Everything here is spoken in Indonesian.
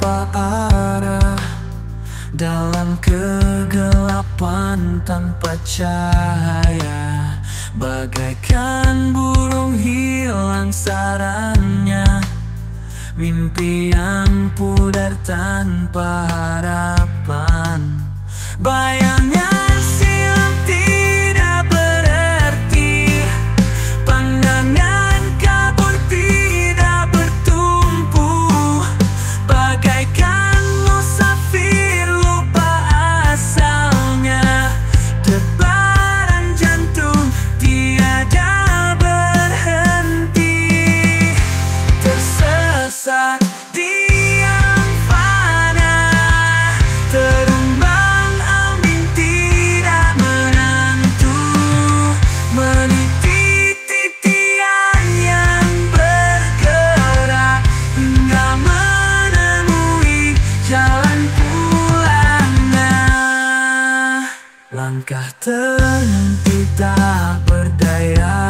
tanpa arah Dalam kegelapan tanpa cahaya. Bagaikan burung hilang sarangnya Mimpi yang pudar tanpa harapan. Baik Langkah terhenti tak berdaya